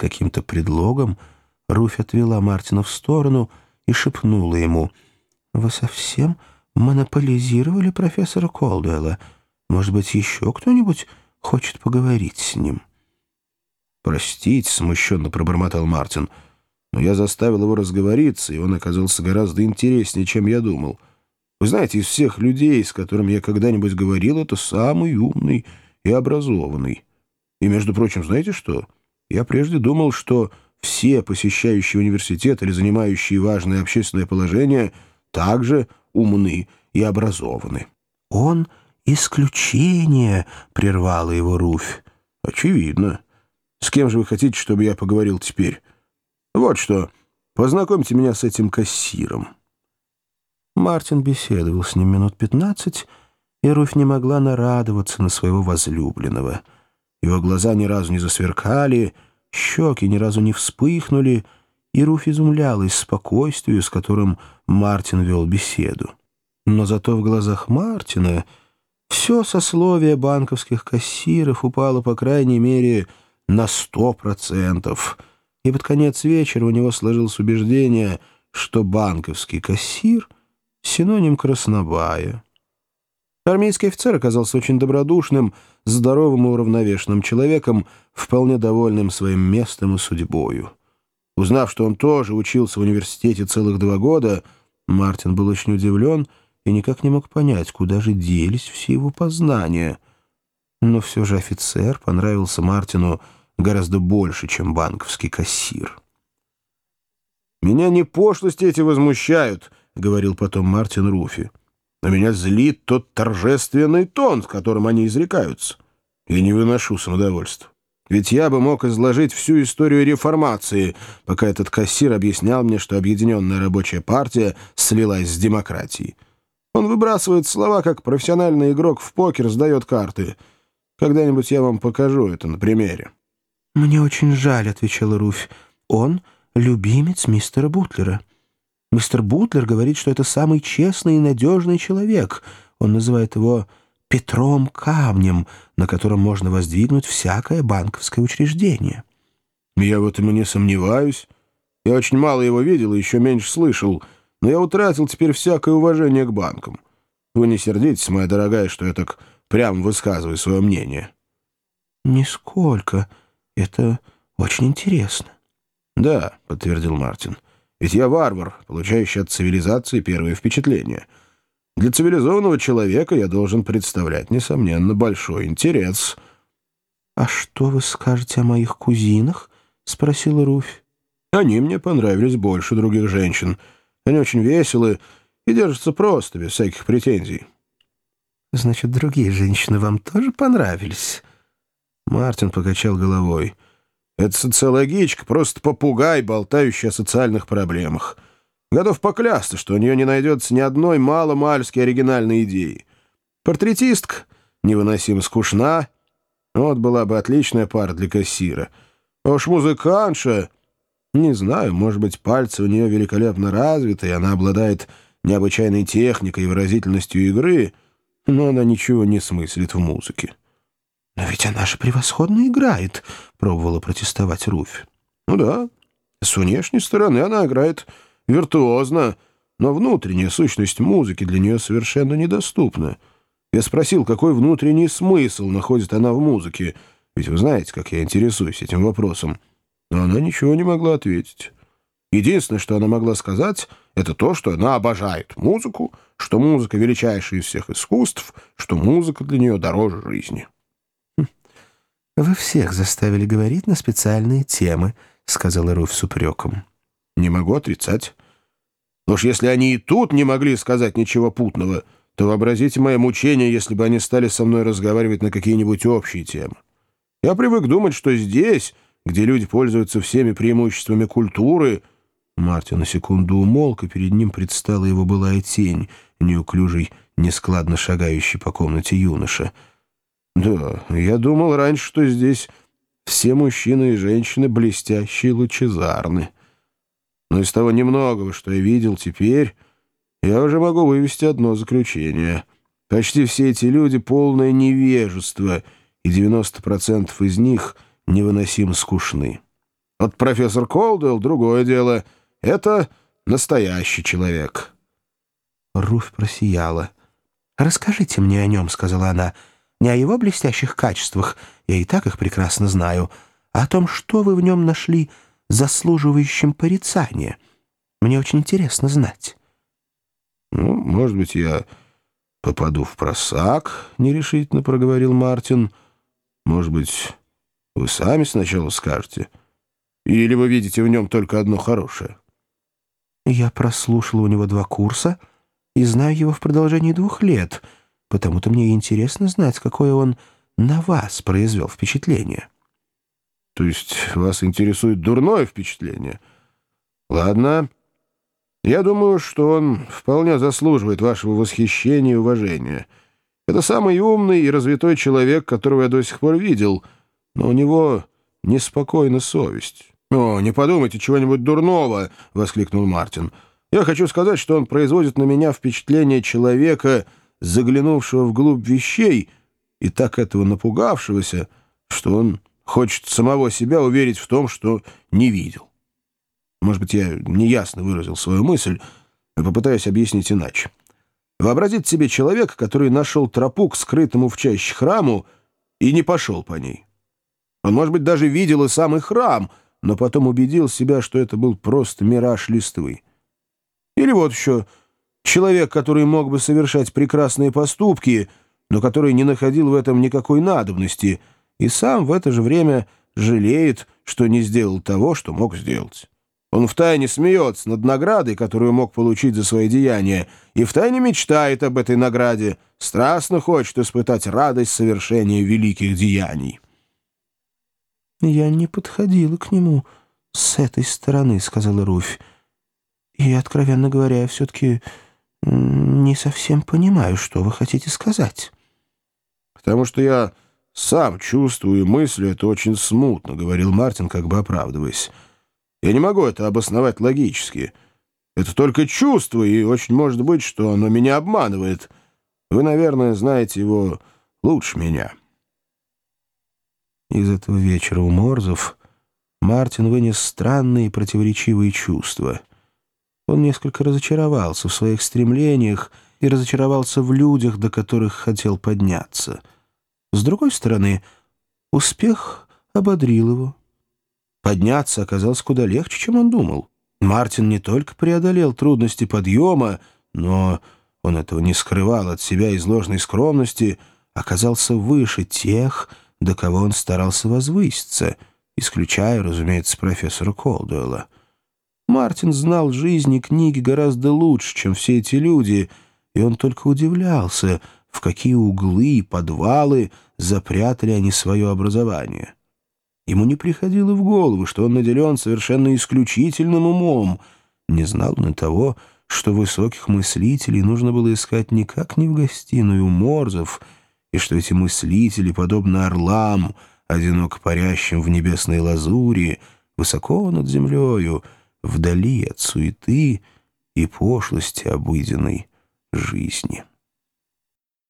каким-то предлогом Руфь отвела Мартина в сторону и шепнула ему, «Вы совсем монополизировали профессора Колдуэлла? Может быть, еще кто-нибудь хочет поговорить с ним?» «Простите», — смущенно пробормотал Мартин, «но я заставил его разговориться, и он оказался гораздо интереснее, чем я думал. Вы знаете, из всех людей, с которыми я когда-нибудь говорил, это самый умный и образованный. И, между прочим, знаете что? Я прежде думал, что все посещающие университет или занимающие важное общественное положение также умны и образованы». «Он исключение», — прервала его Руфь. «Очевидно». С кем же вы хотите, чтобы я поговорил теперь? Вот что, познакомьте меня с этим кассиром». Мартин беседовал с ним минут пятнадцать, и Руфь не могла нарадоваться на своего возлюбленного. Его глаза ни разу не засверкали, щеки ни разу не вспыхнули, и Руфь изумлялась спокойствию, с которым Мартин вел беседу. Но зато в глазах Мартина все сословие банковских кассиров упало, по крайней мере, на сто процентов. И под конец вечера у него сложилось убеждение, что банковский кассир — синоним краснобая. Армейский офицер оказался очень добродушным, здоровым и уравновешенным человеком, вполне довольным своим местом и судьбою. Узнав, что он тоже учился в университете целых два года, Мартин был очень удивлен и никак не мог понять, куда же делись все его познания. Но все же офицер понравился Мартину гораздо больше, чем банковский кассир. «Меня не пошлости эти возмущают», — говорил потом Мартин Руфи. «Но меня злит тот торжественный тон, с которым они изрекаются. Я не выношу самодовольства. Ведь я бы мог изложить всю историю реформации, пока этот кассир объяснял мне, что Объединенная рабочая партия слилась с демократией. Он выбрасывает слова, как профессиональный игрок в покер сдает карты. Когда-нибудь я вам покажу это на примере». «Мне очень жаль», — отвечала Руфь. «Он — любимец мистера Бутлера. Мистер Бутлер говорит, что это самый честный и надежный человек. Он называет его Петром Камнем, на котором можно воздвигнуть всякое банковское учреждение». «Я в этом и не сомневаюсь. Я очень мало его видел и еще меньше слышал, но я утратил теперь всякое уважение к банкам. Вы не сердитесь, моя дорогая, что я так прямо высказываю свое мнение». «Нисколько», это очень интересно. Да, подтвердил Мартин. Ведь я варвар, получающий от цивилизации первые впечатления. Для цивилизованного человека я должен представлять, несомненно, большой интерес. «А что вы скажете о моих кузинах?» — спросила Руфь. «Они мне понравились больше других женщин. Они очень веселы и держатся просто, без всяких претензий». «Значит, другие женщины вам тоже понравились?» Мартин покачал головой. «Это социологичка, просто попугай, болтающий о социальных проблемах. Готов поклясться, что у нее не найдется ни одной мало-мальски оригинальной идеи. Портретистка невыносимо скучна. Вот была бы отличная пара для кассира. А уж музыкантша... Не знаю, может быть, пальцы у нее великолепно развиты, и она обладает необычайной техникой и выразительностью игры, но она ничего не смыслит в музыке. «Но ведь она же превосходно играет», — пробовала протестовать Руфь. «Ну да, с внешней стороны она играет виртуозно, но внутренняя сущность музыки для нее совершенно недоступна. Я спросил, какой внутренний смысл находит она в музыке, ведь вы знаете, как я интересуюсь этим вопросом. Но она ничего не могла ответить. Единственное, что она могла сказать, это то, что она обожает музыку, что музыка величайшая из всех искусств, что музыка для нее дороже жизни». «Вы всех заставили говорить на специальные темы», — сказала Руфь с упреком. «Не могу отрицать. Но уж если они и тут не могли сказать ничего путного, то вообразите мое мучение, если бы они стали со мной разговаривать на какие-нибудь общие темы. Я привык думать, что здесь, где люди пользуются всеми преимуществами культуры...» Мартин на секунду умолк, и перед ним предстала его былая тень, неуклюжий, нескладно шагающий по комнате юноша — да, я думал раньше, что здесь все мужчины и женщины блестящие и лучезарны. Но из того немногого, что я видел теперь, я уже могу вывести одно заключение. Почти все эти люди — полное невежество, и 90% из них невыносимо скучны. Вот профессор Колдуэлл — другое дело. Это настоящий человек». Руфь просияла. «Расскажите мне о нем», — сказала она. «Не о его блестящих качествах, я и так их прекрасно знаю, а о том, что вы в нем нашли заслуживающим порицания. Мне очень интересно знать». «Ну, может быть, я попаду в просак», — нерешительно проговорил Мартин. «Может быть, вы сами сначала скажете? Или вы видите в нем только одно хорошее?» «Я прослушала у него два курса и знаю его в продолжении двух лет, потому-то мне интересно знать, какое он на вас произвел впечатление». «То есть вас интересует дурное впечатление?» «Ладно». Я думаю, что он вполне заслуживает вашего восхищения и уважения. Это самый умный и развитой человек, которого я до сих пор видел, но у него неспокойна совесть. «О, не подумайте чего-нибудь дурного!» — воскликнул Мартин. «Я хочу сказать, что он производит на меня впечатление человека, заглянувшего вглубь вещей и так этого напугавшегося, что он хочет самого себя уверить в том, что не видел. Может быть, я неясно выразил свою мысль, но попытаюсь объяснить иначе. Вообразить себе человека, который нашел тропу к скрытому в чаще храму и не пошел по ней. Он, может быть, даже видел и самый храм, но потом убедил себя, что это был просто мираж листвы. Или вот еще человек, который мог бы совершать прекрасные поступки, но который не находил в этом никакой надобности, и сам в это же время жалеет, что не сделал того, что мог сделать. Он втайне смеется над наградой, которую мог получить за свои деяния, и втайне мечтает об этой награде, страстно хочет испытать радость совершения великих деяний. «Я не подходила к нему с этой стороны», — сказала Руфь. «И, откровенно говоря, все-таки не совсем понимаю, что вы хотите сказать». «Потому что я сам чувствую и мыслю это очень смутно», — говорил Мартин, как бы оправдываясь. Я не могу это обосновать логически. Это только чувство, и очень может быть, что оно меня обманывает. Вы, наверное, знаете его лучше меня». Из этого вечера у Морзов Мартин вынес странные противоречивые чувства. Он несколько разочаровался в своих стремлениях и разочаровался в людях, до которых хотел подняться. С другой стороны, успех ободрил его. Подняться оказалось куда легче, чем он думал. Мартин не только преодолел трудности подъема, но он этого не скрывал от себя из ложной скромности, оказался выше тех, до кого он старался возвыситься, исключая, разумеется, профессора Колдуэлла. Мартин знал жизнь и книги гораздо лучше, чем все эти люди, и он только удивлялся, в какие углы и подвалы запрятали они свое образование. Ему не приходило в голову, что он наделен совершенно исключительным умом. Не знал он и того, что высоких мыслителей нужно было искать никак не в гостиную Морзов, и что эти мыслители, подобно орлам, одиноко парящим в небесной лазури, высоко над землею, вдали от суеты и пошлости обыденной жизни.